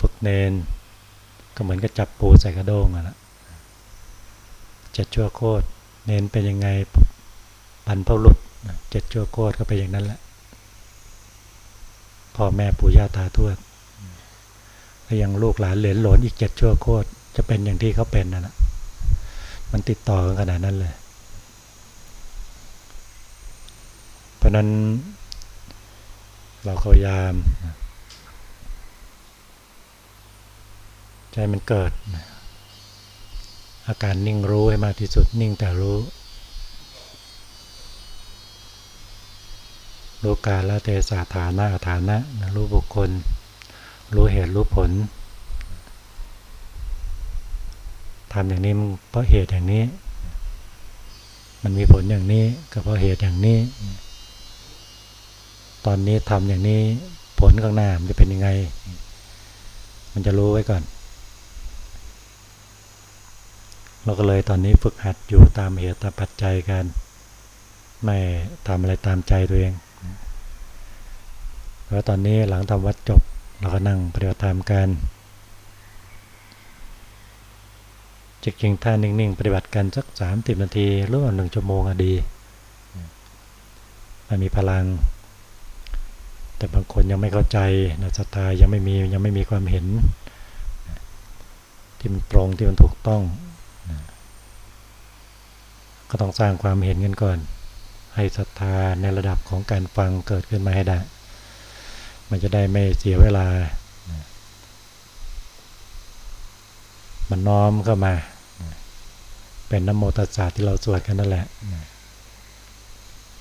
ฝึกเนน ก็เหมือนกับจับปูใส่กระโดงอะนะเจ็ดชั่วโคตรเนนเป็นยังไงบรรพบุรุษเจ็ดชั่วโคตรก็เป็นอย่างนั้นแหละพ่อแม่ปู่ย่าตาทวดก็ยังลูกหลานเหลนหลนอีกเจ็ดชั่วโคตรจะเป็นอย่างที่เขาเป็นนะนะมันติดต่อกันขนาดนั้นเลย เพราะนั้นเราพยายาม ใจมันเกิด อาการนิ่งรู้ให้มากที่สุดนิ่งแต่รู้รู้กาลเทศาฐานะฐานะรู้บุคคล รู้เหตุรู้ผลทำอย่างนี้เพราะเหตุอย่างนี้ มันมีผลอย่างนี้ก็เพราะเหตุอย่างนี้ ตอนนี้ทำอย่างนี้ผลข้างหน้ามันจะเป็นยังไง มันจะรู้ไว้ก่อน เราก็เลยตอนนี้ฝึกหัดอยู่ตามเหตุตามปัจจัยกัน ไม่ทำอะไรตามใจตัวเองแล้วตอนนี้หลังทำวัดจบเราก็นั่งปฏิบัติธรรมกันจริงๆถ้านิ่งๆ ปฏิบัติกันสักสามสิบนาทีหรือว่าหนึ่งชั่วโมงก็ดีมันมีพลัง แต่บางคนยังไม่เข้าใจนะสตายังไม่มียังไม่มีความเห็น ที่มันตรงที่มันถูกต้อง ก็ต้องสร้างความเห็นกันก่อน ให้ศรัทธาในระดับของการฟังเกิดขึ้นมาให้ได้ มันจะได้ไม่เสียเวลา มันน้อมเข้ามา เป็นนโมตัสสะที่เราสวดกันนั่นแหละ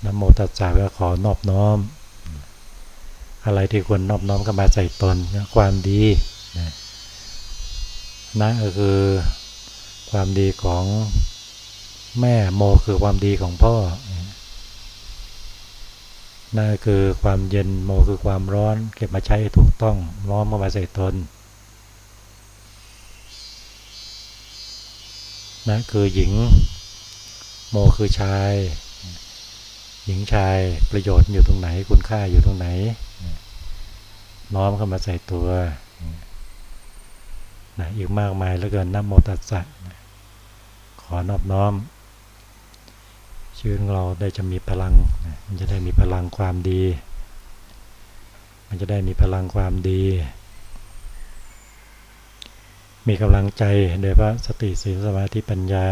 นโมตัสสะก็ขอนอบน้อม อะไรที่ควรนอบน้อมเข้ามาใส่ตนความดีนะก็คือความดีของ แม่โมคือความดีของพ่อนั่นคือความเย็นโมคือความร้อน เก็บมาใช้ถูกต้องน้อมเข้ามาใส่ตนนะคือหญิง โมคือชาย หญิงชายประโยชน์อยู่ตรงไหน คุณค่าอยู่ตรงไหนน้อมเข้ามาใส่ตัวนะอีกมากมายแล้วเกินน้ำโมตัสสะขอนอบน้อม ชีวิตเราได้จะมีพลัง มันจะได้มีพลังความดี มันจะได้มีพลังความดี มีกำลังใจโดยพระสติสีสมาธิปัญญา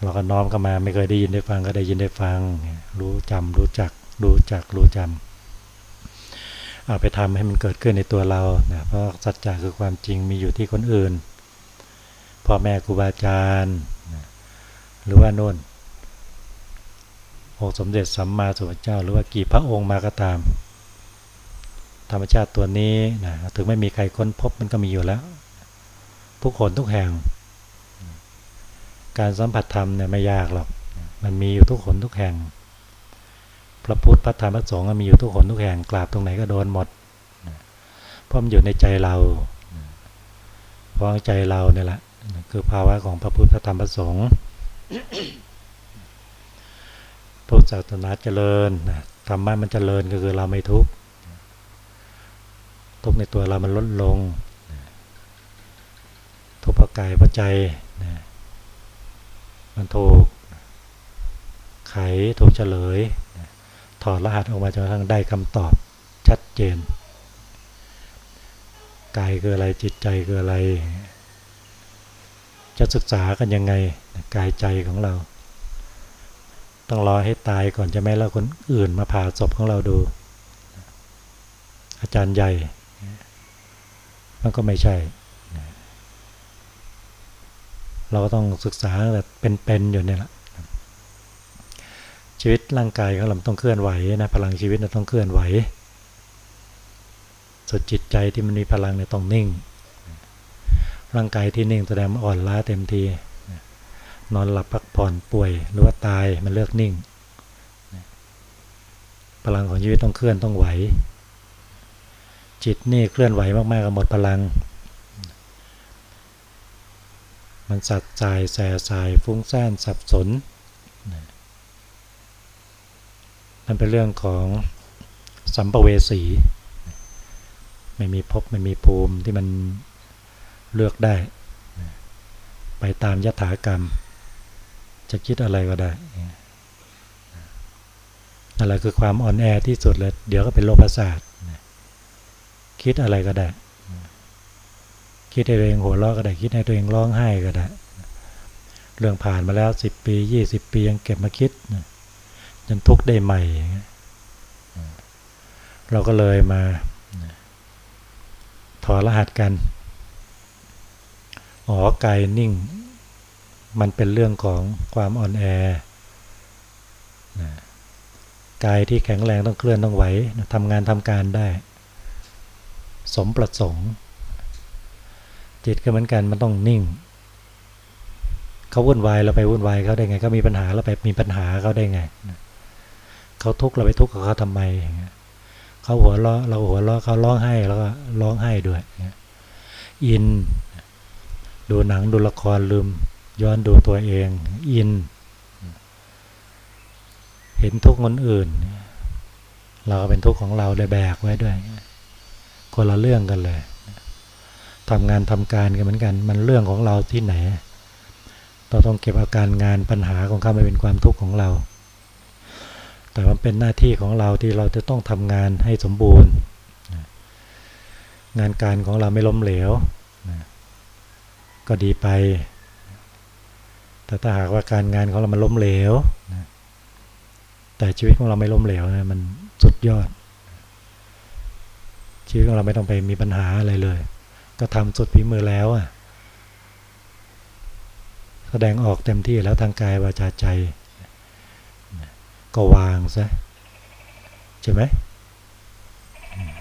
เราก็น้อมเข้ามาไม่เคยได้ยินได้ฟังก็ได้ยินได้ฟัง รู้จำรู้จัก รู้จักรู้จำเอาไปทำให้มันเกิดขึ้นในตัวเรานะเพราะสัจจะคือความจริงมีอยู่ที่คนอื่นพ่อแม่ครูบาอาจารย์ หรือว่าโน่นองค์สมเด็จสัมมาสัมพุทธเจ้า หรือว่ากี่พระองค์มาก็ตาม ธรรมชาติตัวนี้นะถึงไม่มีใครค้นพบมันก็มีอยู่แล้ว ทุกคนทุกแห่ง การสัมผัสธรรมเนี่ยไม่ยากหรอก มันมีอยู่ทุกคนทุกแห่ง พระพุทธพระธรรมพระสงฆ์มีอยู่ทุกคนทุกแห่งกราบตรงไหนก็โดนหมดเพราะมันอยู่ในใจเราเพราะใจเราเนี่ยแหละคือภาวะของพระพุทธพระธรรมพระสงฆ์ พุทธศาสนาเจริญธรรมะมันเจริญก็คือเราไม่ทุกข์ทุกในตัวเรามันลดลง ทุกข์เพระกายพระใจมันถูกไขถูกเฉลย ถอดรหัสออกมาจนกระทั่งได้คำตอบชัดเจนกายคืออะไรจิตใจคืออะไร จะศึกษากันยังไง กายใจของเรา ต้องรอให้ตายก่อนจะไม่แล้วคนอื่นมาผ่าศพของเราดู อาจารย์ใหญ่ มันก็ไม่ใช่ เราก็ต้องศึกษาแบบเป็นๆอยู่เนี่ยแหละชีวิตร่างกายของเราต้องเคลื่อนไหวนะพลังชีวิตเราต้องเคลื่อนไหวส่วนจิตใจที่มันมีพลังเนี่ยต้องนิ่ง ร่างกายที่นิ่งแสดงอ่อนล้าเต็มที นอนหลับพักผ่อนป่วยหรือว่าตายมันเลือกนิ่ง พลังของชีวิตต้องเคลื่อนต้องไหว จิตนี่เคลื่อนไหวมากๆก็หมดพลัง มันสัดสายแสสายฟุ้งซ่านสับสน มันเป็นเรื่องของสัมปเวสี ไม่ไม่มีภพไม่มีภูมิที่มันเลือกได้ ไปตามยถากรรม จะคิดอะไรก็ได้นั่นแหละคือความอ่อนแอที่สุดเลย เดี๋ยวก็เป็นโรคประสาทคิดอะไรก็ได้ คิดให้ตัวเองหัวเราะก็ได้ คิดให้ตัวเองร้องไห้ก็ได้ เรื่องผ่านมาแล้วสิบปียี่สิบปียังเก็บมาคิดจนทุกข์ได้ใหม่ เราก็เลยมาถอดรหัสกัน อ๋อ กายนิ่ง มันเป็นเรื่องของความอ่อนแอกายที่แข็งแรงต้องเคลื่อนต้องไหวทำงานทำการได้ สมประสงค์ จิตก็เหมือนกันมันต้องนิ่ง เขาวุ่นวายเราไปวุ่นวายเขาได้ไงเขามีปัญหาเราไปมีปัญหาเขาได้ไงเขาทุกข์เราไปทุกข์กับเขาทำไมเขาหัวเราะเราหัวเราะเขาร้องไห้แล้วก็ร้องไห้ด้วยอิน ดูหนังดูละครลืม ย้อนดูตัวเอง อิน เห็นทุกคนอื่น เราเป็นทุกข์ของเราได้แบกไว้ด้วยคนละเรื่องกันเลยทำงานทำการกันเหมือนกัน มันเรื่องของเราที่ไหน เราต้องเก็บอาการงานปัญหาของเขาไม่เป็นความทุกข์ของเรา แต่มันเป็นหน้าที่ของเราที่เราจะต้องทำงานให้สมบูรณ์ งานการของเราไม่ล้มเหลวก็ดีไป แต่ถ้าหากว่าการงานของเรามันล้มเหลวแต่ชีวิตของเราไม่ล้มเหลวนะมันสุดยอด ชีวิตของเราไม่ต้องไปมีปัญหาอะไรเลย ก็ทำสุดฝีมือแล้วอะแสดงออกเต็มที่แล้วทางกายวาจาใจ ก็วางซะใช่ไหม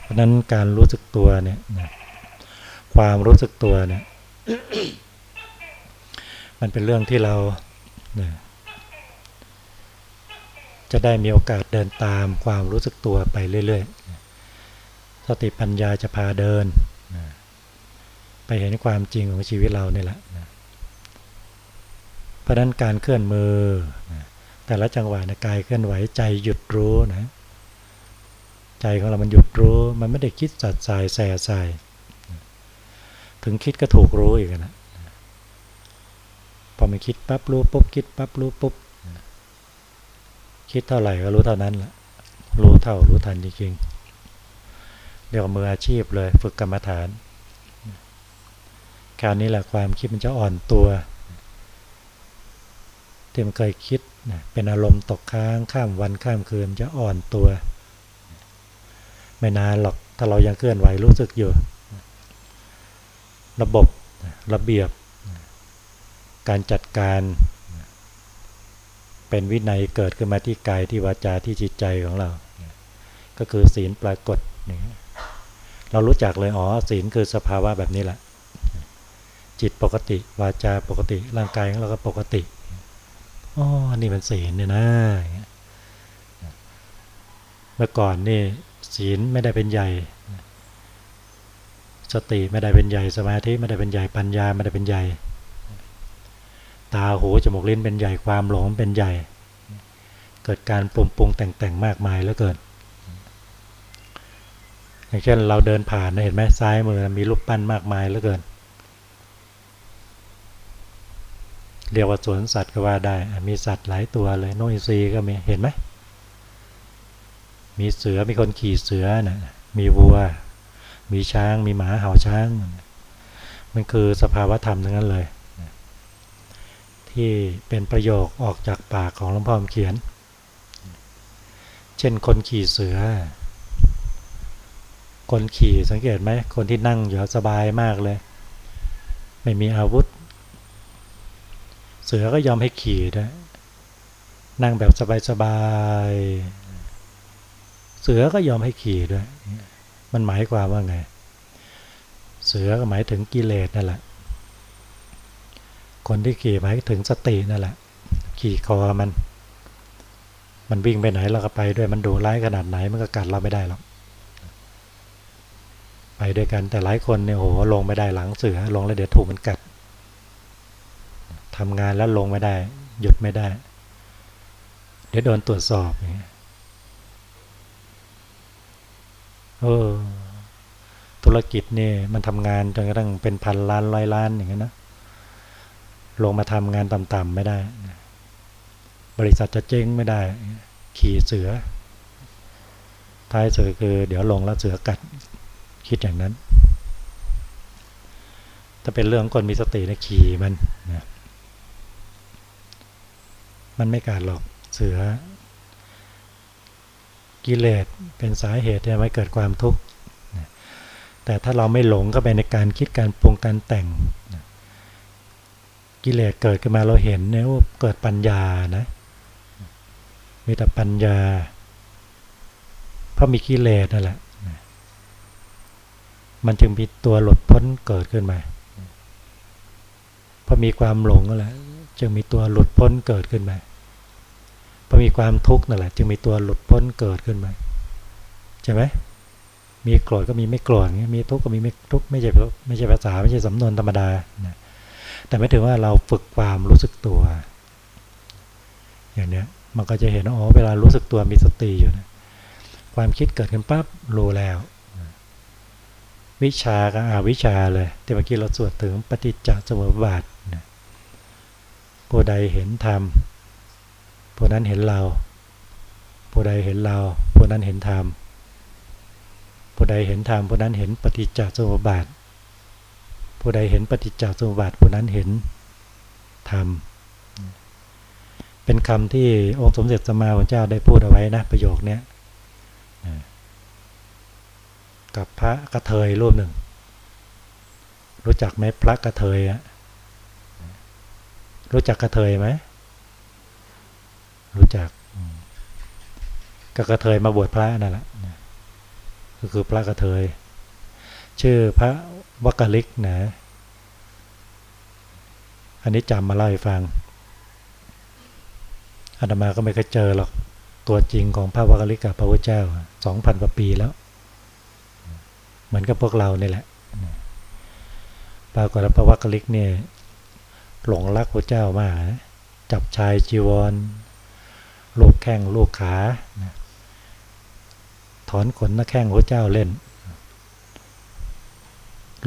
เพราะนั้นการรู้สึกตัวเนี่ยความรู้สึกตัวเนี่ย มันเป็นเรื่องที่เราจะได้มีโอกาสเดินตามความรู้สึกตัวไปเรื่อยๆ สติปัญญาจะพาเดิน ไปเห็นความจริงของชีวิตเราเนี่ยแหละเพราะนั้นการเคลื่อนมือ แต่ละจังหวะในกายเคลื่อนไหวใจหยุดรู้นะใจของเรามันหยุดรู้ มันไม่ได้คิดสัดสายแส่ใสายถึงคิดก็ถูกรู้อีกนะ อมันคิดปั๊บรู้ปุ๊บคิดปั๊บรู้ปุ๊บคิดเท่าไหร่ก็รู้เท่านั้นแหละรู้เท่ารู้ทันจริงๆเรียกว่ามืออาชีพเลยฝึกกรรมฐาน คราวนี้แหละความคิดมันจะอ่อนตัวที่มันเคยคิดเป็นอารมณ์ตกค้างข้ามวันข้ามคืนจะอ่อนตัว ไม่นานหรอกถ้าเรายังเคลื่อนไหวรู้สึกอยู่ ระบบระเบียบ การจัดการ เป็นวินัยเกิดขึ้นมาที่กายที่วาจาที่จิตใจของเรา ก็คือศีลปรากฏเรารู้จักเลยอ๋อศีลคือสภาวะแบบนี้แหละจิตปกติ วาจาปกติ ร่างกายของเราก็ปกติอ๋อนี่มันศีลเนี่ยนะเมื่อก่อนนี่ศีลไม่ได้เป็นใหญ่ สติไม่ได้เป็นใหญ่สมาธิไม่ได้เป็นใหญ่ปัญญาไม่ได้เป็นใหญ่ ตาหูจมูกลิ้นเป็นใหญ่ความหลงเป็นใหญ่ เกิดการปรุงปรุงแต่งแต่งมากมายแล้วเกิดอย่างเช่นเราเดินผ่านเห็นไหมซ้ายมือมีรูปปั้นมากมายแล้วเกิน เรียกว่าสวนสัตว์ก็ว่าได้ มีสัตว์หลายตัวเลยโนอิซีก็มีเห็นไหมมีเสือมีคนขี่เสือนะมีวัว มีช้าง มีหมาเห่าช้าง มันคือสภาวะธรรมทั้งนั้นเลย ที่เป็นประโยคออกจากปากของหลวงพ่อเขียน เช่นคนขี่เสือ คนขี่สังเกตไหมคนที่นั่งอยู่สบายมากเลย ไม่มีอาวุธ เสือก็ยอมให้ขี่ด้วยนั่งแบบสบายๆเสือก็ยอมให้ขี่ด้วย มันหมายความว่าไง เสือก็หมายถึงกิเลสนั่นแหละ คนที่ขี่หมายถึงสตินั่นแหละ ขี่คอมัน มันวิ่งไปไหนเราก็ไปด้วยมันดูร้ายขนาดไหนมันก็กัดเราไม่ได้หรอกไปด้วยกันแต่หลายคนเนี่ยโหลงไม่ได้หลังเสือลงแล้วเดี๋ยวถูกมันกัดทำงานแล้วลงไม่ได้ หยุดไม่ได้ เดี๋ยวโดนตรวจสอบอย่างเงี้ยเออธุรกิจเนี่ยมันทำงานจนกระทั่งเป็นพันล้านร้อยล้านอย่างเงี้ยนะ ลงมาทำงานต่ำๆไม่ได้ บริษัทจะเจ๊งไม่ได้ ขี่เสือ ท้ายสุดคือ เดี๋ยวลงแล้วเสือกัดคิดอย่างนั้น ถ้าเป็นเรื่องคนมีสตินะขี่มันนะมันไม่กัดหรอกเสือ กิเลสเป็นสาเหตุที่ทำให้เกิดความทุกข์แต่ถ้าเราไม่หลงเข้าไปในการคิดการปรุงการแต่ง กิเลสเกิดขึ้นมาเราเห็นเนี่ยเกิดปัญญานะมีแต่ปัญญา เพราะมีกิเลสนั่นแหละมันจึงมีตัวหลุดพ้นเกิดขึ้นมาพอมีความหลงนั่นแหละจึงมีตัวหลุดพ้นเกิดขึ้นมาพอมีความทุกข์นั่นแหละ จึงมีตัวหลุดพ้นเกิดขึ้นมาใช่ไหมมีโกรธก็มีไม่โกรธมีทุกข์ก็มีไม่ทุกข์ไม่ใช่ไม่ใช่ภาษาไม่ใช่สำนวนธรรมดานะ แต่ไม่ถึงว่าเราฝึกความรู้สึกตัว อย่างเนี้ยมันก็จะเห็นอ๋อเวลารู้สึกตัวมีสติอยู่นะความคิดเกิดขึ้นปั๊บรู้แล้ว วิชากับอาวิชาเลยที่เมื่อกี้เราสวดถึงปฏิจจสมุปบาทนะผู้ใดเห็นธรรมผู้นั้นเห็นเราผู้ใดเห็นเราผู้นั้นเห็นธรรมผู้ใดเห็นธรรมผู้นั้นเห็นปฏิจจสมุปบาท ผู้ใดเห็นปฏิจจสมุปบาทผู้นั้นเห็นธรรมเป็นคำที่องค์สมเด็จสมมาพุทธเจ้าได้พูดเอาไว้นะประโยคนี้กับพระกระเทยรูปหนึ่ง รู้จักไหมพระกระเทยอะรู้จักกระเทยไหมรู้จักก็กระเทยมาบวชพระนั่นแหละก็คือพระกระเทย ชื่อพระวักลิกนะ อันนี้จำมาเล่าให้ฟังอาตมาก็ไม่เคยเจอหรอกตัวจริงของพระวักลิกกับพระพุทธเจ้าสองพันกว่าปีแล้วเหมือนกับพวกเราเนี่แหละปรากฏว่าพระวักลิกเนี่ยหลงรักพระเจ้ามากจับชายจีวรลูกแข้งลูกขาถอนขนหน้าแข้งพระเจ้าเล่น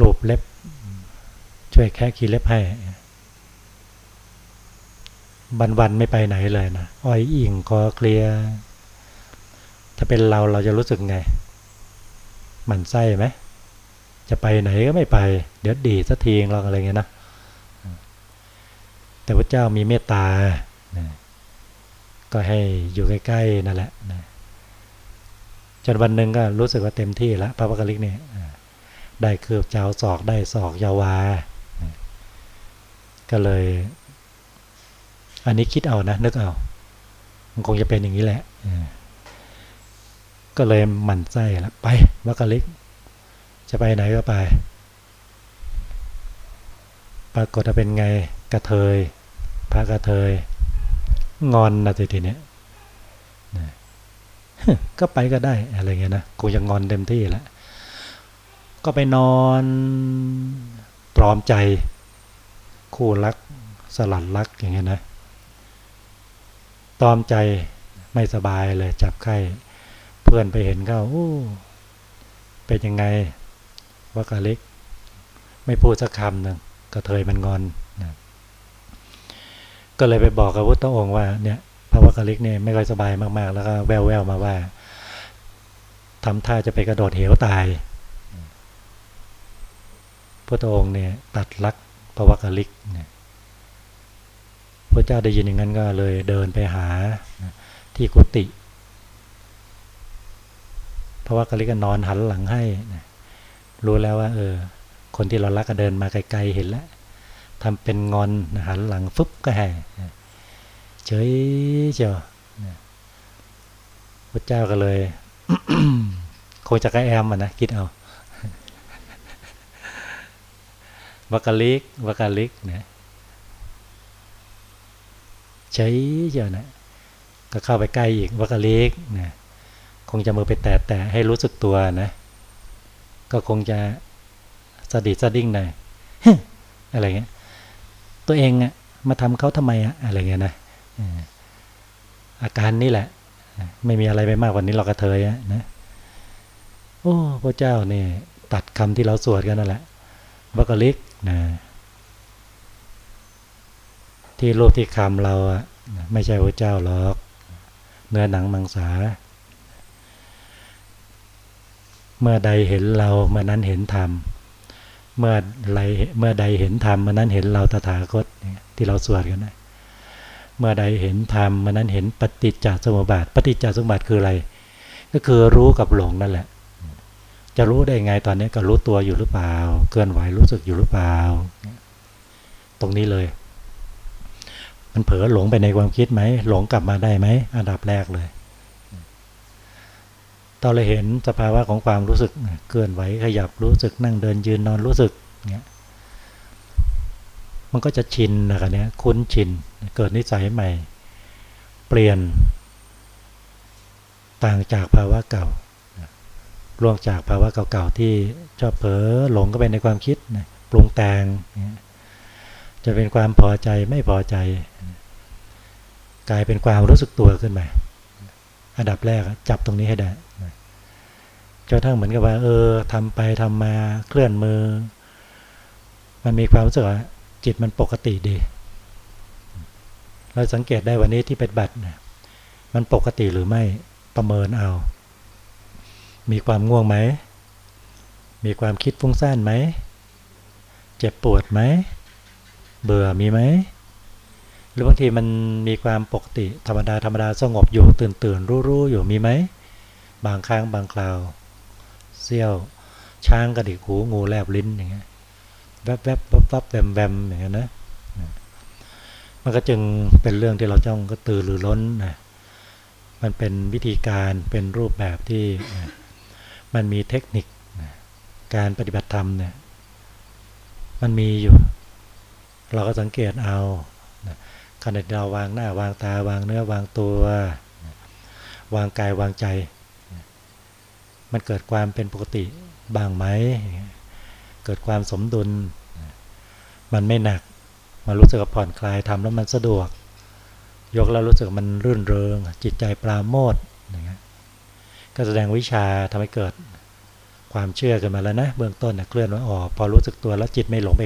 ลูบเล็บ ช่วยแค่ขี้เล็บให้บันวันไม่ไปไหนเลยนะอ้อยอิ่งคอเคลียถ้าเป็นเราเราจะรู้สึกไง มันไส้ไหมจะไปไหนก็ไม่ไป เดี๋ยวดีสักทีเราอะไรเงี้ยนะแต่พระเจ้ามีเมตตา ก็ให้อยู่ใกล้ๆนั่นแหละจนวันหนึ่งก็รู้สึกว่าเต็มที่แล้วพระวักลิกเนี่ย ได้คืบเจ้าศอกได้ศอกยาวา ก็เลย อันนี้คิดเอานะ นึกเอา มันคงจะเป็นอย่างนี้แหละ ก็เลยหมั่นไส้แล้วไปวักะลิก จะไปไหนก็ไป ปรากฏเป็นไงกระเทย พระกระเทย งอนนะทีเนี้ยก็ไปก็ได้อะไรเงี้ยนะกูยังงอนเต็มที่แล้ว ก็ไปนอนตรอมใจ คู่รัก สลัดรักอย่างเงี้ยนะตรอมใจไม่สบายเลย จับไข้เพื่อนไปเห็นเขาโอ้เป็นยังไงว่ากะเล็ก ไม่พูดสักคำหนึ่งกระเทยมันงอนนะก็เลยไปบอกกับพุทธองค์ว่าเนี่ยพระวักลิกเนี่ยไม่ค่อยสบายมากๆ แล้วก็แววๆมาว่าทำท่าจะไปกระโดดเหวตาย พระองค์เนี่ยตัดลักพระวักลิกเนี่ยพระเจ้าได้ยินอย่างนั้นก็เลยเดินไปหาที่กุฏิพระวักลิกก็นอนหันหลังให้ รู้แล้วว่า เออ คนที่เรารักก็เดินมาไกลๆเห็นแล้วทำเป็นงอนหันหลังฟึบก็ให้เฉยเจียพระเจ้าก็เลยคงจะกระแอมอะนะคิดเอา วักลิกวักลิกเนี่ยใช้เจียวนะก็เข้าไปใกล้อีกวักลิกเนี่ยคงจะมือไปแตะแต่ให้รู้สึกตัวนะ ก็คงจะสะดิดสะดิ้งหน่อยอะไรเงี้ยตัวเองอะมาทำเขาทำไมอะอะไรเงี้ยนะอาการนี้แหละ ไม่มีอะไรไปมากกว่านี้เรากระเทยนะโอ้พระเจ้าเนี่ยตัดคำที่เราสวดกันนั่นแหละวักลิก นะที่รูปที่คำเราอะไม่ใช่พระเจ้าหรอก เนื้อหนังมังสา เมื่อใดเห็นเราเมื่อนั้นเห็นธรรมเมื่อไรเมื่อใดเห็นธรรมเมื่อนั้นเห็นเราตถาคตที่เราสวดกันนะเมื่อใดเห็นธรรมเมื่อนั้นเห็นปฏิจจสมุปบาท ปฏิจจสมุปบาทคืออะไร ก็คือรู้กับหลงนั่นแหละ จะรู้ได้ไงตอนนี้ก็รู้ตัวอยู่หรือเปล่า เคลื่อนไหวรู้สึกอยู่หรือเปล่า ตรงนี้เลย มันเผลอหลงไปในความคิดไหม หลงกลับมาได้ไหม อันดับแรกเลยตอนเราเห็นสภาวะของความรู้สึกเคลื่อนไหวขยับรู้สึกนั่งเดินยืนนอนรู้สึกเนี้ยมันก็จะชินนะครับเนี้ยคุ้นชิน เกิดนิสัยใหม่ เปลี่ยน ต่างจากภาวะเก่า ล่วงจากภาวะเก่าๆที่ชอบเผลอหลงก็ไปในความคิดปรุงแต่งจะเป็นความพอใจไม่พอใจ กลายเป็นความรู้สึกตัวขึ้นมาอันดับแรกจับตรงนี้ให้ได้จนทั้งเหมือนกับว่า เออทำไปทำมาเคลื่อนมือ มันมีความรู้สึกจิตมันปกติดี เราสังเกตได้วันนี้ที่เป็นบัตรมันปกติหรือไม่ประเมินเอา มีความง่วงไหม มีความคิดฟุ้งซ่านไหม เจ็บปวดไหม เบื่อมีไหม หรือบางทีมันมีความปกติธรรมดาธรรมดาสงบอยู่ตื่นตื่นรู้รู้อยู่มีไหม บางครั้งบางคราวเซี่ยวช้างกระดิกหูงูแลบลิ้นอย่างเงี้ยแวบแวบวับวับแวมแวมอย่างเงี้ยนะมันก็จึงเป็นเรื่องที่เราจ้องก็ตื่นหรือล้นนะมันเป็นวิธีการเป็นรูปแบบที่ มันมีเทคนิคการปฏิบัติธรรมเนี่ยมันมีอยู่ เราก็สังเกตเอาขณะเราวางหน้าวางตาวางเนื้อวางตัว วางกายวางใจ มันเกิดความเป็นปกติบ้างไหม เกิดความสมดุล มันไม่หนัก มันรู้สึกผ่อนคลายทำแล้วมันสะดวก ยกแล้วรู้สึกมันรื่นเริง จิตใจปราโมทอย่างเงี้ย ก็แสดงวิชาทำให้เกิดความเชื่อกันมาแล้วนะ เบื้องต้นนะเคลื่อนว่าอ๋อพอรู้สึกตัวแล้วจิตไม่หลงไป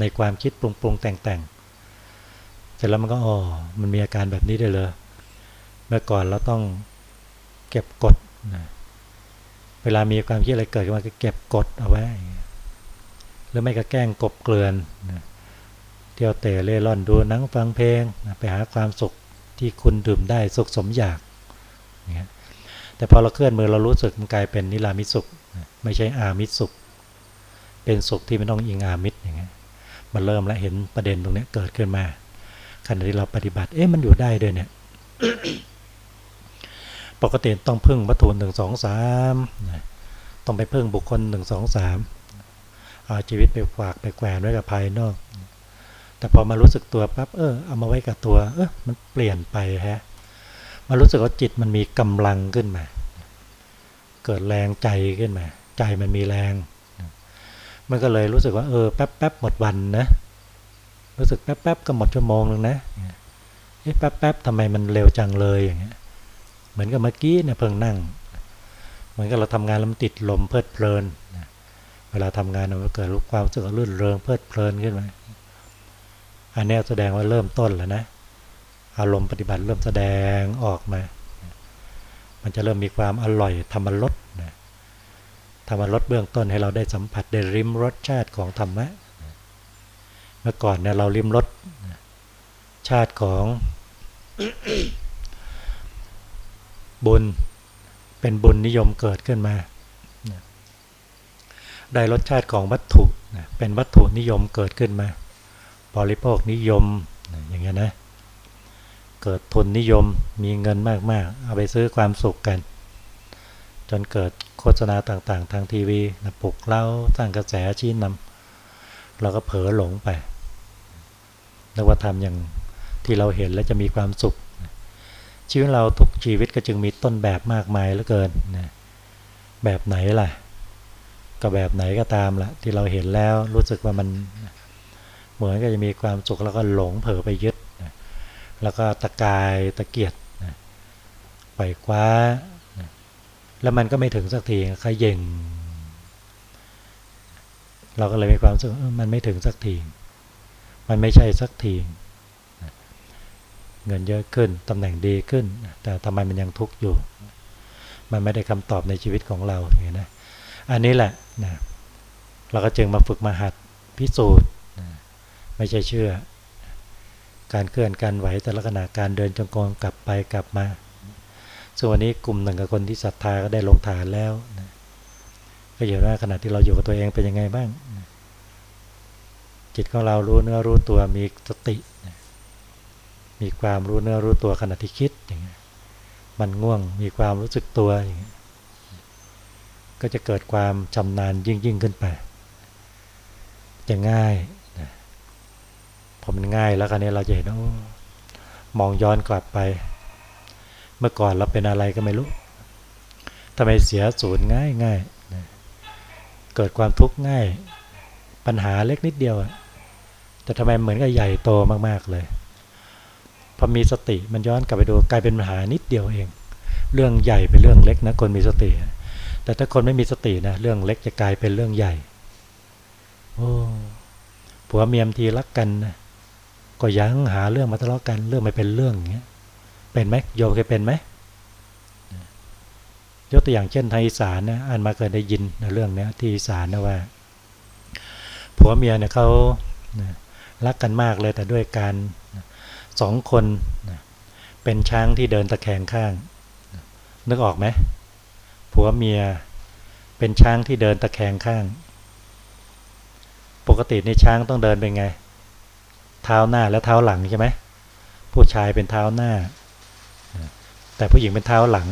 ในความคิดปรุงปรุงแต่งแต่งเสร็จแล้วมันก็อ๋อมันมีอาการแบบนี้ได้เลยเมื่อก่อนเราต้องเก็บกดนะเวลามีความคิดอะไรเกิดขึ้นมาก็เก็บกดเอาไว้หรือไม่ก็แกล้งกบเกลื่อนนะเที่ยวเตะเล่ร่อนดูหนังฟังเพลงนะไปหาความสุขที่คุณดื่มได้สุขสมอยากนะ แต่พอเราเคลื่อนมือเรารู้สึกมันกลายเป็นนิรามิสุข ไม่ใช่อามิสุข เป็นสุขที่ไม่ต้องอิงอามิตอย่างเงี้ยมันเริ่มแล้วเห็นประเด็นตรงนี้เกิดขึ้นมาขณะที่เราปฏิบัติ เอ๊ะมันอยู่ได้ด้วยเนี่ย ปกติต้องพึ่งวัตถุหนึ่งสองสามต้องไปพึ่งบุคคลหนึ่งสองสามเอาชีวิตไปฝากไปแกวนไว้กับภายนอก แต่พอมารู้สึกตัวปั๊บเออเอามาไว้กับตัว เออมันเปลี่ยนไปฮะ มารู้สึกว่าจิตมันมีกำลังขึ้นมา เกิดแรงใจขึ้นมา ใจมันมีแรง มันก็เลยรู้สึกว่าเออแป๊บแป๊บหมดวันนะ รู้สึกแป๊บแป๊บก็หมดชั่วโมงนึงนะเอ๊ะแป๊บแป๊บทำไมมันเร็วจังเลยอย่างเงี้ย เหมือนกับเมื่อกี้เนี่ยเพิ่งนั่ง เหมือนกับเราทำงานแล้วมันติดลมเพลิดเพลิน เวลาทำงานมันเกิดรู้ความรู้สึกลื่นเริงเพลิดเพลินขึ้นมาอันนี้แสดงว่าเริ่มต้นแล้วนะ อารมณ์ปฏิบัติเริ่มแสดงออกมา มันจะเริ่มมีความอร่อยธรรมรสนะธรรมรสเบื้องต้นให้เราได้สัมผัสได้ริมรสชาติของธรรมะ เมื่อก่อนเนี่ยเราริมรสชาติของบุญเป็นบุญนิยมเกิดขึ้นมา ได้รสชาติของวัตถุเป็นวัตถุนิยมเกิดขึ้นมา บริโภคนิยมอย่างเงี้ยนะ เกิดทุนนิยมมีเงินมากๆ เอาไปซื้อความสุขกัน จนเกิดโฆษณาต่างๆ ทางทีวีนะปลุกเล่าสร้างกระแสชี้นำเราก็เผลอหลงไปนึกว่าทำอย่างที่เราเห็นแล้วจะมีความสุข ชีวิตเราทุกชีวิตก็จึงมีต้นแบบมากมายเหลือเกินนะแบบไหนล่ะ ก็แบบไหนก็ตามละที่เราเห็นแล้วรู้สึกว่ามัน เหมือนก็จะมีความสุขแล้วก็หลงเผลอไปยึด แล้วก็ตะกายตะเกียดนะไปคว้า แล้วมันก็ไม่ถึงสักทีขย่งเราก็เลยมีความรู้สึกมันไม่ถึงสักที มันไม่ใช่สักที เงินเยอะขึ้น ตำแหน่งดีขึ้น แต่ทำไมมันยังทุกข์อยู่ มันไม่ได้คำตอบในชีวิตของเราอย่างนี้นะ อันนี้แหละนะเราก็จึงมาฝึกมาหัดพิสูจน์ ไม่ใช่เชื่อ การเคลื่อนการไหวแต่ละขณะการเดินจงกรมกลับไปกลับมา ส่วนวันนี้กลุ่มหนึ่งกับคนที่ศรัทธาก็ได้ลงฐานแล้วนะก็เห็นว่าขณะที่เราอยู่กับตัวเองเป็นยังไงบ้างจิตของเรารู้เนื้อรู้ตัวมีสติมีความรู้เนื้อรู้ตัวขณะที่คิดอย่างเงี้ยมันง่วงมีความรู้สึกตัวอย่างเงี้ยก็จะเกิดความชำนาญยิ่งยิ่งขึ้นไป จะง่าย อมันง่ายแล้วคราวนี้เราจะเห็นโอ้มองย้อนกลับไป เมื่อก่อนเราเป็นอะไรก็ไม่รู้ทำไมเสียศูนย์ง่ายง่ายเกิดความทุกข์ง่าย ปัญหาเล็กนิดเดียวอะแต่ทำไมเหมือนกับใหญ่โตมากๆเลยพอมีสติมันย้อนกลับไปดูกลายเป็นปัญหานิดเดียวเอง เรื่องใหญ่เป็นเรื่องเล็กนะคนมีสติ แต่ถ้าคนไม่มีสตินะเรื่องเล็กจะกลายเป็นเรื่องใหญ่ โอ้ผัวเมียมทีรักกันนะ ก็ยังหาเรื่องมาทะเลาะกันเรื่องไม่เป็นเรื่องอย่างเงี้ยเป็นไหมโยมเคยเป็นไหมยกตัวอย่างเช่นไทยอีสานนะอันมาเคยได้ยินนะเรื่องนี้ที่อีสานนะว่าผัวเมียเนี่ยเขารักกันมากเลยแต่ด้วยการสองคนเป็นช้างที่เดินตะแคงข้าง นึกออกไหมผัวเมียเป็นช้างที่เดินตะแคงข้าง ปกติในช้างต้องเดินเป็นไง เท้าหน้าและเท้าหลังใช่ไหมผู้ชายเป็นเท้าหน้า แต่ผู้หญิงเป็นเท้าหลัง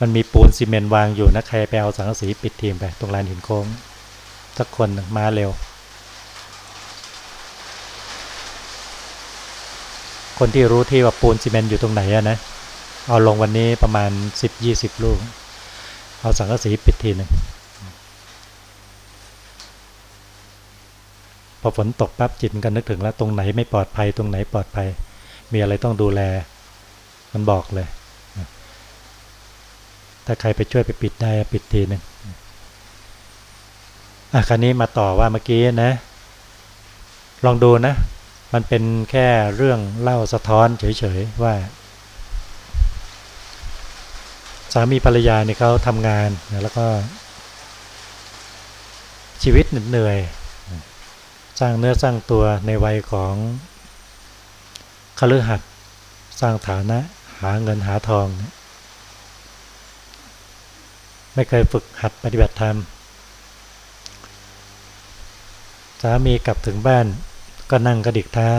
มันมีปูนซีเมนต์วางอยู่นะใครไปเอาสังกะสีปิดทีมไปตรงลานหินโค้งสักคนมาเร็ว คนที่รู้ที่ว่าปูนซีเมนต์อยู่ตรงไหนอะนะ เอาลงวันนี้ประมาณ 10-20 ลูก เอาสังกะสีปิดทีหนึ่งพอฝนตกปั๊บจิตมันก็นึกถึงแล้ว ตรงไหนไม่ปลอดภัย ตรงไหนปลอดภัย มีอะไรต้องดูแล มันบอกเลย ถ้าใครไปช่วยไปปิดได้ปิดทีหนึ่งอะคราวนี้มาต่อว่าเมื่อกี้นะ ลองดูนะ มันเป็นแค่เรื่องเล่าสะท้อนเฉยๆว่า สามีภรรยาเนี่ยเขาทำงานแล้วก็ ชีวิตเหนื่อย สร้างเนื้อสร้างตัวในวัยของคฤหัสถ์สร้างฐานะหาเงินหาทอง ไม่เคยฝึกหัดปฏิบัติธรรม สามีกลับถึงบ้านก็นั่งกระดิกเท้า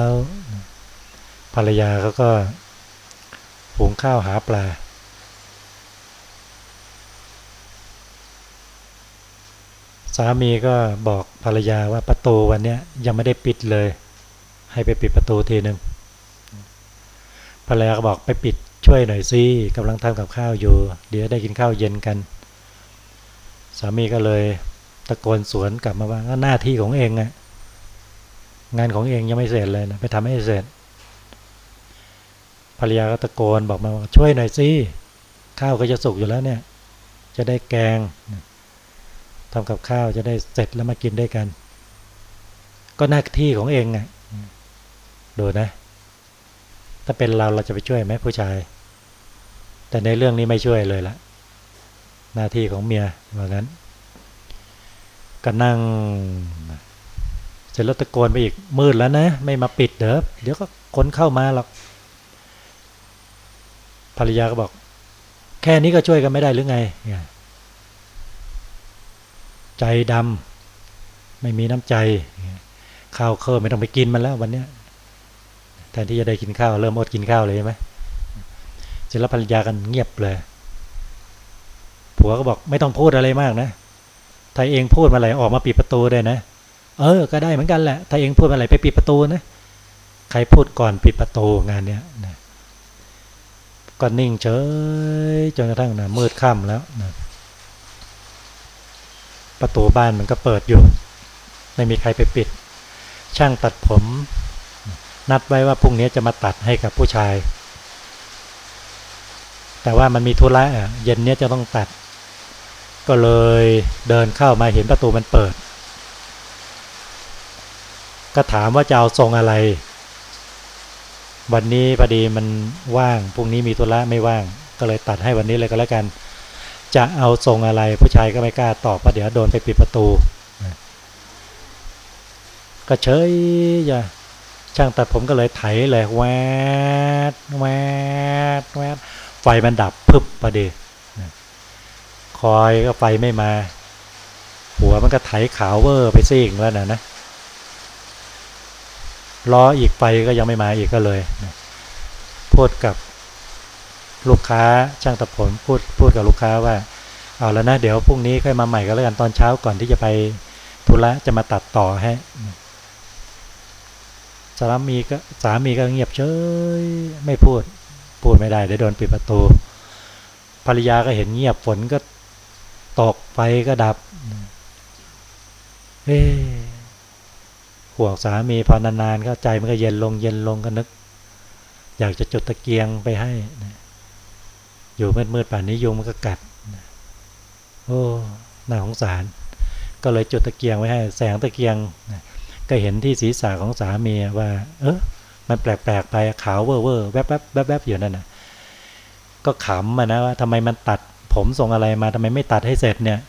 ภรรยาเขาก็หุงข้าวหาปลาามีก็บอกภรรยาว่าประตูวันนี้ยังไม่ได้ปิดเลย ให้ไปปิดประตูทีหนึ่งภรรยาก็บอกไปปิดช่วยหน่อยสิกำลังทำกับข้าวอยู่ เดี๋ยวได้กินข้าวเย็นกัน สามีก็เลยตะโกนสวนกลับมาว่าหน้าที่ของเองไงงานของเองยังไม่เสร็จเลยนะไปทำให้เสร็จภรรยาก็ตะโกนบอกมาว่าช่วยหน่อยสิข้าวก็จะสุกอยู่แล้วเนี่ย จะได้แกง ทำกับข้าวจะได้เสร็จแล้วมากินด้วยกัน ก็หน้าที่ของเองไงดูนะ ถ้าเป็นเราเราจะไปช่วยไหมผู้ชาย แต่ในเรื่องนี้ไม่ช่วยเลยละหน้าที่ของเมียว่างั้น ก็นั่งเสร็จแล้วตะโกนไปอีกมืดแล้วนะ ไม่มาปิดเด้อเดี๋ยวก็คนเข้ามาหรอกภรรยาก็บอก แค่นี้ก็ช่วยกันไม่ได้หรือไง ใจดำไม่มีน้ำใจ ข้าวเคอไม่ต้องไปกินมันแล้ววันเนี้ยแทนที่จะได้กินข้าว เริ่มอดกินข้าวเลยใช่ไหมเสร็จแล้วภรรยากันเงียบเลย ผัวก็บอกไม่ต้องพูดอะไรมากนะถ้าเองพูดมาอะไรออกมาปิดประตูได้นะ เออ ก็ได้เหมือนกันแหละ ถ้าเองพูดอะไรไปปิดประตูนะ ใครพูดก่อนปิดประตูงานเนี้ยนะก็นิ่งเฉยจนกระทั่งนะมืดค่ำแล้วนะ ประตูบ้านมันก็เปิดอยู่ ไม่มีใครไปปิด ช่างตัดผม นัดไว้ว่าพรุ่งนี้จะมาตัดให้กับผู้ชาย แต่ว่ามันมีธุระเย็นนี้จะต้องตัด ก็เลยเดินเข้ามาเห็นประตูมันเปิด ก็ถามว่าจะเอาทรงอะไร วันนี้พอดีมันว่างพรุ่งนี้มีธุระไม่ว่าง ก็เลยตัดให้วันนี้เลยก็แล้วกัน จะเอาทรงอะไร ผู้ชายก็ไม่กล้าตอบเพราะเดี๋ยวโดนไปปิดประตู ก็เฉยอย่าช่างตัดผมก็เลยไถเลยแวดแวดแวดไฟมันดับพึบพอดีคอยก็ไฟไม่มา หัวมันก็ไถขาวเวอร์ไปซิ่งแล้วนะนะรออีกไฟก็ยังไม่มาอีกก็เลย พูดกับ ลูกค้าช่างตัดผมพูดพูดกับลูกค้าว่าเอาแล้วนะเดี๋ยวพรุ่งนี้ค่อยมาใหม่ก็แล้วกันตอนเช้าก่อนที่จะไปธุระจะมาตัดต่อให้สามีก็สามีก็เงียบเฉยไม่พูด พูดไม่ได้เดี๋ยวโดนปิดประตู ภรรยาก็เห็นเงียบฝนก็ตกไฟก็ดับเอ๊ห่วงสามีพอนานๆก็ใจมันก็เย็นลงเย็นลงก็นึก อยากจะจุดตะเกียงไปให้ อยู่มืดๆป่านนี้ยุงมันก็กัดโอ้น่าสงสาร ก็เลยจุดตะเกียงไว้ให้แสงตะเกียงก็เห็นที่ศีรษะของสามีว่า เออมันแปลกๆไปขาวเวอร์เวอร์แวบๆแวบๆอยู่นั่นน่ะก็ขำนะว่าทำไมมันตัดผมทรงอะไรมาทำไมไม่ตัดให้เสร็จเนี่ย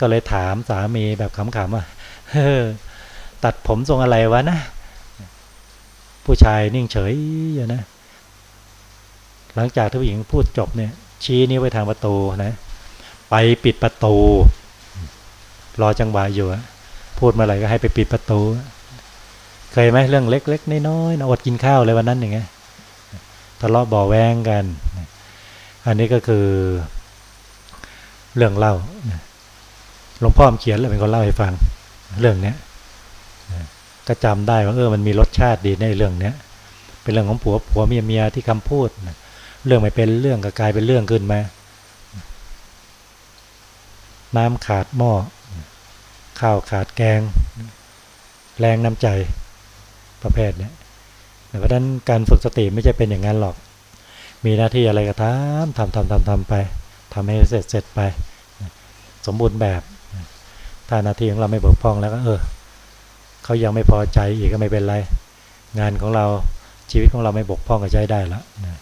ก็เลยถามสามีแบบขำๆว่าเออตัดผมทรงอะไรวะนะ ผู้ชายนิ่งเฉยอยู่นะ หลังจากที่ผู้หญิงพูดจบเนี่ย ชี้นิ้วไปทางประตูนะ ไปปิดประตู รอจังหวะอยู่พูดมาอะไรก็ให้ไปปิดประตู เคยไหมเรื่องเล็กๆน้อยๆอดกินข้าวเลยวันนั้นอย่างเงี้ยทะเลาะบ่อแวงกัน อันนี้ก็คือเรื่องเล่าหลวงพ่อเขียนเลยเป็นคนเล่าให้ฟัง เรื่องเนี้ยก็จำได้ว่าเออมันมีรสชาติดีในเรื่องเนี้ย เป็นเรื่องของผัวผัวเมียเมียที่คำพูด เรื่องไม่เป็นเรื่องก็กลายเป็นเรื่องขึ้นมา น้ำขาดหม้อ ข้าวขาดแกง แรงน้ำใจประเภทเนี้ยเพราะฉะนั้นการฝึกสติไม่ใช่เป็นอย่างนั้นหรอก มีหน้าที่อะไรก็ทำทำทำทำทำไปทำให้เสร็จเสร็จไป สมบูรณ์แบบ ถ้าหน้าที่ของเราไม่บกพร่องแล้วก็เออเขายังไม่พอใจอีกก็ไม่เป็นไร งานของเราชีวิตของเราไม่บกพร่องก็ใช้ได้แล้วนะ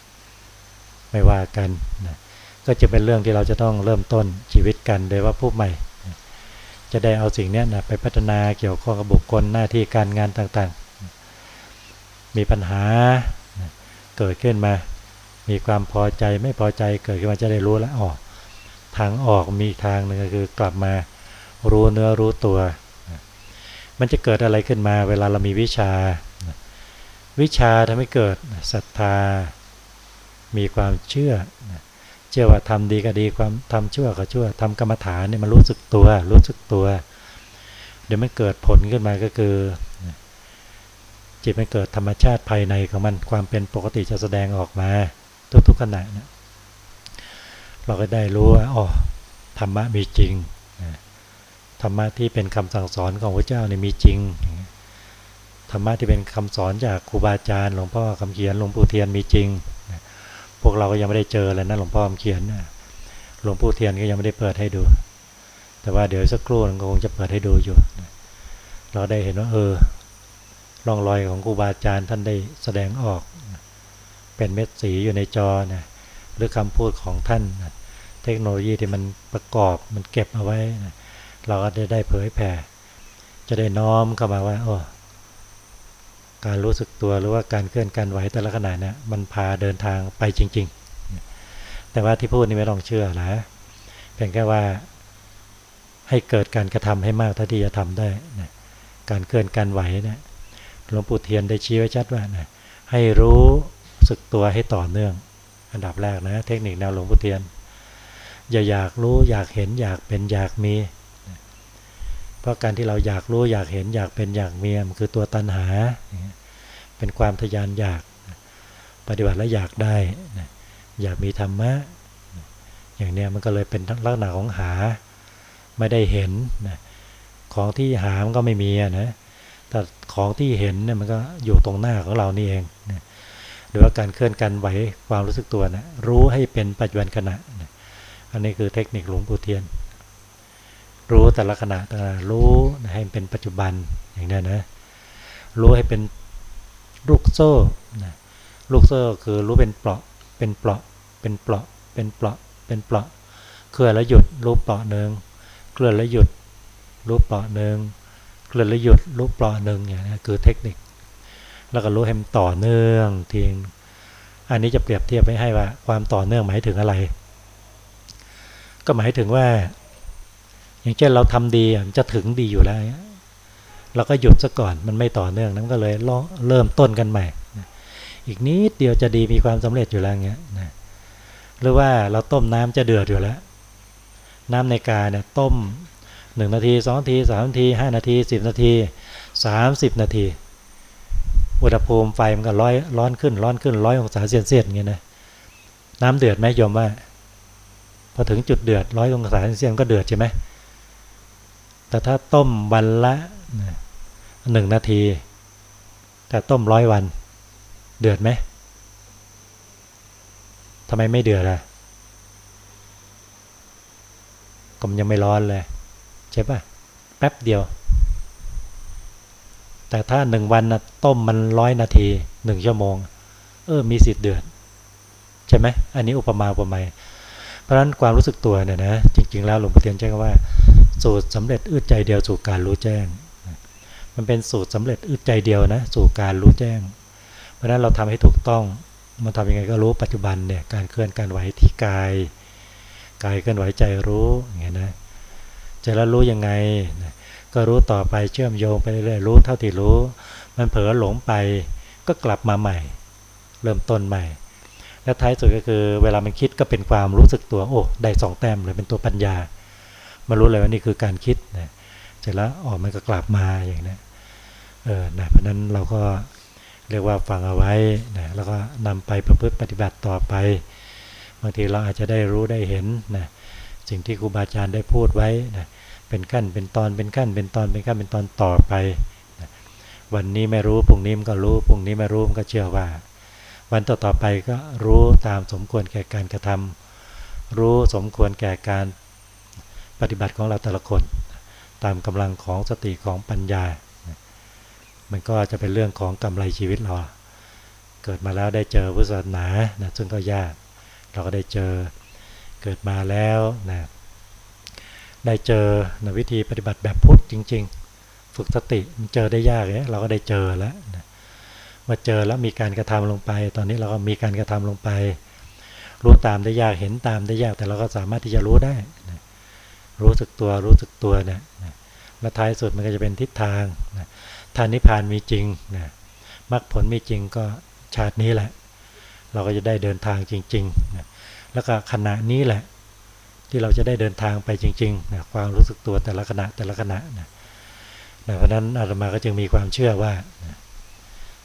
ไม่ว่ากันนะก็จะเป็นเรื่องที่เราจะต้องเริ่มต้นชีวิตกันโดยว่าผู้ใหม่ จะได้เอาสิ่งนี้นะไปพัฒนาเกี่ยวข้องกับบุคคลหน้าที่การงานต่างๆ มีปัญหาเกิดขึ้นมา มีความพอใจไม่พอใจเกิดขึ้นมาจะได้รู้แล้วออกทางออกมีทางหนึ่งก็คือกลับมารู้เนื้อรู้ตัว มันจะเกิดอะไรขึ้นมาเวลาเรามีวิชา วิชาทำให้เกิดศรัทธา มีความเชื่อ เชื่อว่าทำดีก็ดีความทำชั่วก็ชั่วทำกรรมฐานเนี่ยมันรู้สึกตัว รู้สึกตัว เดี๋ยวมันเกิดผลขึ้นมาก็คือจิตมันเกิดธรรมชาติภายในของมันความเป็นปกติจะแสดงออกมา ทุกๆขณะนะเราก็ได้รู้ว่าอ๋อธรรมะมีจริงธรรมะที่เป็นคำสั่งสอนของพระเจ้าเนี่ยมีจริงธรรมะที่เป็นคำสอนจากครูบาอาจารย์หลวงพ่อคำเขียนหลวงปู่เทียนมีจริง พวกเราก็ยังไม่ได้เจอเลยนะหลวงพ่อเขียนหลวงปู่เทียนก็ยังไม่ได้เปิดให้ดู แต่ว่าเดี๋ยวสักครู่นึงคงจะเปิดให้ดูอยู่ เราได้เห็นว่าเออร่องรอยของครูบาอาจารย์ท่านได้แสดงออก เป็นเม็ดสีอยู่ในจอนะหรือคำพูดของท่านเทคโนโลยีที่มันประกอบมันเก็บเอาไว้นะเราก็ได้ได้เผยแผ่ จะได้น้อมเข้ามาว่าโอ้ การรู้สึกตัวหรือว่าการเคลื่อนการไหวแต่ละขณะเนี่ยมันพาเดินทางไปจริง ๆ แต่ว่าที่พูดนี่ไม่ต้องเชื่อนะเพียงแค่ว่าให้เกิดการกระทำให้มากเท่าที่จะทำได้นะการเคลื่อนการไหวเนี่ยหลวงปู่เทียนได้ชี้ไว้ชัดว่านะให้รู้สึกตัวให้ต่อเนื่อง อันดับแรกนะ เทคนิคแนวหลวงปู่เทียน อย่าอยากรู้อยากเห็นอยากเป็นอยากมี เพราะการที่เราอยากรู้อยากเห็นอยากเป็นอยากมีมันคือตัวตัณหา เป็นความทยานอยาก ปฏิบัติแล้วอยากได้อยากมีธรรมะ อย่างเนี้ยมันก็เลยเป็นลักษณะของหา ไม่ได้เห็นของที่หามันก็ไม่มีนะแต่ของที่เห็นเนี่ยมันก็อยู่ตรงหน้าของเรานี่เองหรือว่าการเคลื่อนการไหวความรู้สึกตัวนะรู้ให้เป็นปัจจุบันขณะอันนี้คือเทคนิคหลวงปู่เทียน รู้แต่ละขณะแต่ละรู้ให้เป็นปัจจุบันอย่างนี้นะ รู้ให้เป็นลูกโซ่นะลูกโซ่คือรู้เป็นเปราะ เป็นเปราะ เป็นเปราะ เป็นเปราะ เป็นเปราะ เคลื่อนแล้วหยุดรู้เปราะหนึ่งเคลื่อนแล้วหยุดรู้เปราะหนึ่งเคลื่อนแล้วหยุดรู้เปราะหนึ่งอย่างนี้คือเทคนิค แล้วก็รู้ให้มันต่อเนื่องทิ้งอันนี้จะเปรียบเทียบไว้ให้ว่า ความต่อเนื่องหมายถึงอะไร ก็หมายถึงว่า อย่างเช่นเราทำดีมันจะถึงดีอยู่แล้วเราก็หยุดซะก่อนมันไม่ต่อเนื่องนั้นก็เลยเริ่มต้นกันใหม่อีกนิดเดียวจะดีมีความสำเร็จอยู่แล้วเงี้ยนะหรือว่าเราต้มน้ำจะเดือดอยู่แล้ว น้ำในกาเนี่ยต้มหนึ่งนาทีสองนาทีสามนาทีห้านาทีสิบนาทีสามสิบนาที อุณหภูมิไฟมันก็ร้อยร้อนขึ้นร้อนขึ้นร้อยองศาเซนเซียสอย่างเงี้ยนะน้ำเดือดไหมโยมว่า พอถึงจุดเดือดร้อยองศาเซนเซียสก็เดือดใช่ไหม แต่ถ้าต้มวันละหนึ่งนาที แต่ต้มร้อยวัน เดือดไหมทำไมไม่เดือดล่ะก็มยังไม่ร้อนเลยใช่ปะแป๊บเดียว แต่ถ้าหนึ่งวันนะต้มมันร้อยนาทีหนึ่งชั่วโมง เออมีสิทธิ์เดือดใช่ไหมอันนี้อุปมาอุปไมยเพราะฉะนั้นความรู้สึกตัวเนี่ยนะจริง ๆ แล้วหลวงพ่อเทียนใช้คำว่า สูตรสำเร็จอึดใจเดียวสู่การรู้แจ้ง มันเป็นสูตรสำเร็จอึดใจเดียวนะสู่การรู้แจ้ง เพราะนั้นเราทำให้ถูกต้องมันทำยังไงก็รู้ปัจจุบันเนี่ยการเคลื่อนการไหวที่กายกายเคลื่อนไหวใจรู้อย่างเงี้ยนะจะแล้วรู้ยังไง ก็รู้ต่อไปเชื่อมโยงไปเรื่อยๆรู้เท่าที่รู้ มันเผลอหลงไปก็กลับมาใหม่ เริ่มต้นใหม่ และท้ายสุดก็คือ เวลามันคิดก็เป็นความรู้สึกตัวโอ้ได้สองแต้มเลยเป็นตัวปัญญา มารู้เลยว่านี่คือการคิดนะเสร็จแล้วออกมันก็กลับมาอย่างนี้เออนะเพราะนั้นเราก็เรียกว่าฟังเอาไว้นะแล้วก็นำไปประพฤติปฏิบัติต่อไป บางทีเราอาจจะได้รู้ได้เห็นนะสิ่งที่ครูบาอาจารย์ได้พูดไว้นะเป็นขั้นเป็นตอนเป็นขั้นเป็นตอนเป็นขั้นเป็นตอนต่อไปนะวันนี้ไม่รู้พรุ่งนี้มันก็รู้พรุ่งนี้ไม่รู้มันก็เชื่อว่า วันต่อต่อไปก็รู้ตามสมควรแก่การกระทำรู้สมควรแก่การ ปฏิบัติของเราแต่ละคน ตามกำลังของสติของปัญญา มันก็จะเป็นเรื่องของกำไรชีวิตเรา เกิดมาแล้วได้เจอพุทธศาสนานะซึ่งก็ยาก เราก็ได้เจอเกิดมาแล้วนะได้เจอนะวิธีปฏิบัติแบบพุทธจริง ๆ ฝึกสติมันเจอได้ยากเนี่ยเราก็ได้เจอแล้วนะมาเจอแล้วมีการกระทำลงไป ตอนนี้เราก็มีการกระทำลงไป รู้ตามได้ยากเห็นตามได้ยากแต่เราก็สามารถที่จะรู้ได้นะ รู้สึกตัวรู้สึกตัวเนี่ยนะและท้ายสุดมันก็จะเป็นทิศทางนะถ้านิพพานมีจริงนะมรรคผลมีจริงก็ชาตินี้แหละ เราก็จะได้เดินทางจริงๆนะแล้วก็ขณะนี้แหละ ที่เราจะได้เดินทางไปจริงๆนะความรู้สึกตัวแต่ละขณะแต่ละขณะนะนะเพราะนั้นอาตมาก็จึงมีความเชื่อว่านะ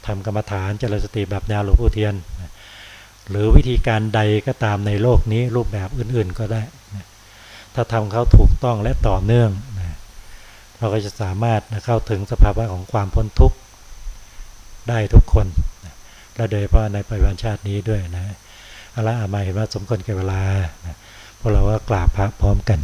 ทำกรรมฐานเจริญสติแบบแนวหลวงพ่อเทียนนะหรือวิธีการใดก็ตามในโลกนี้รูปแบบอื่นๆก็ได้ ถ้าทำเขาถูกต้องและต่อเนื่องเราก็จะสามารถเข้าถึงสภาวะของความพ้นทุกข์ได้ทุกคนและโดยเฉพาะในปัจจุบันชาตินี้ด้วยนะอาละอามาเห็นว่าสมควรแก่เวลาพวกเราก็กราบพระพร้อมกัน